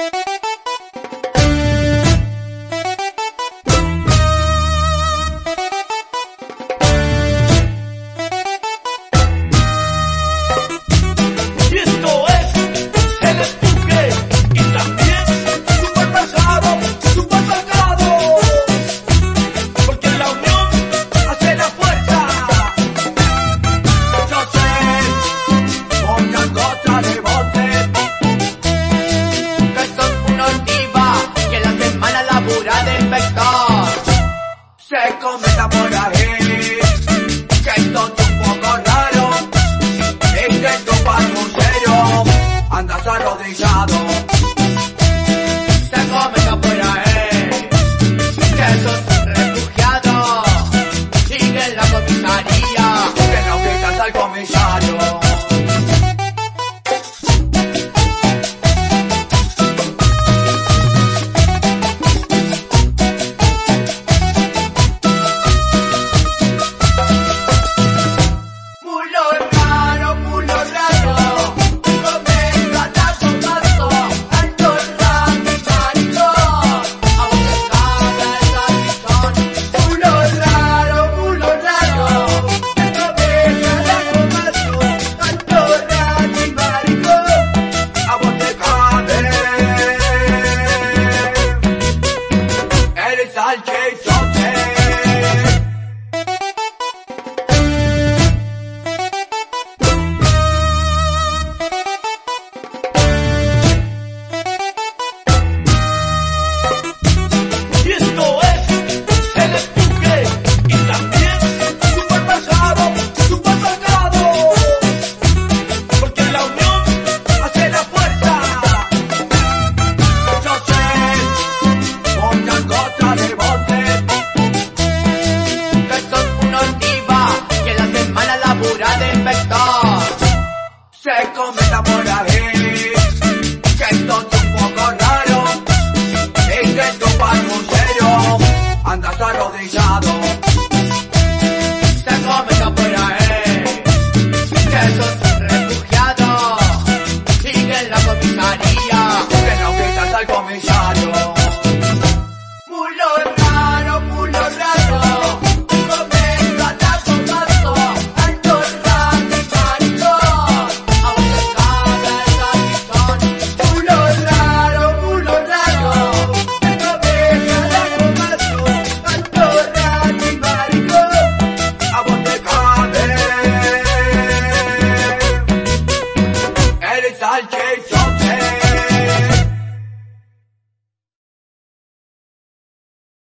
you comida por ahí. Al-Qaeda pura de inventar. Se comenta por ahí.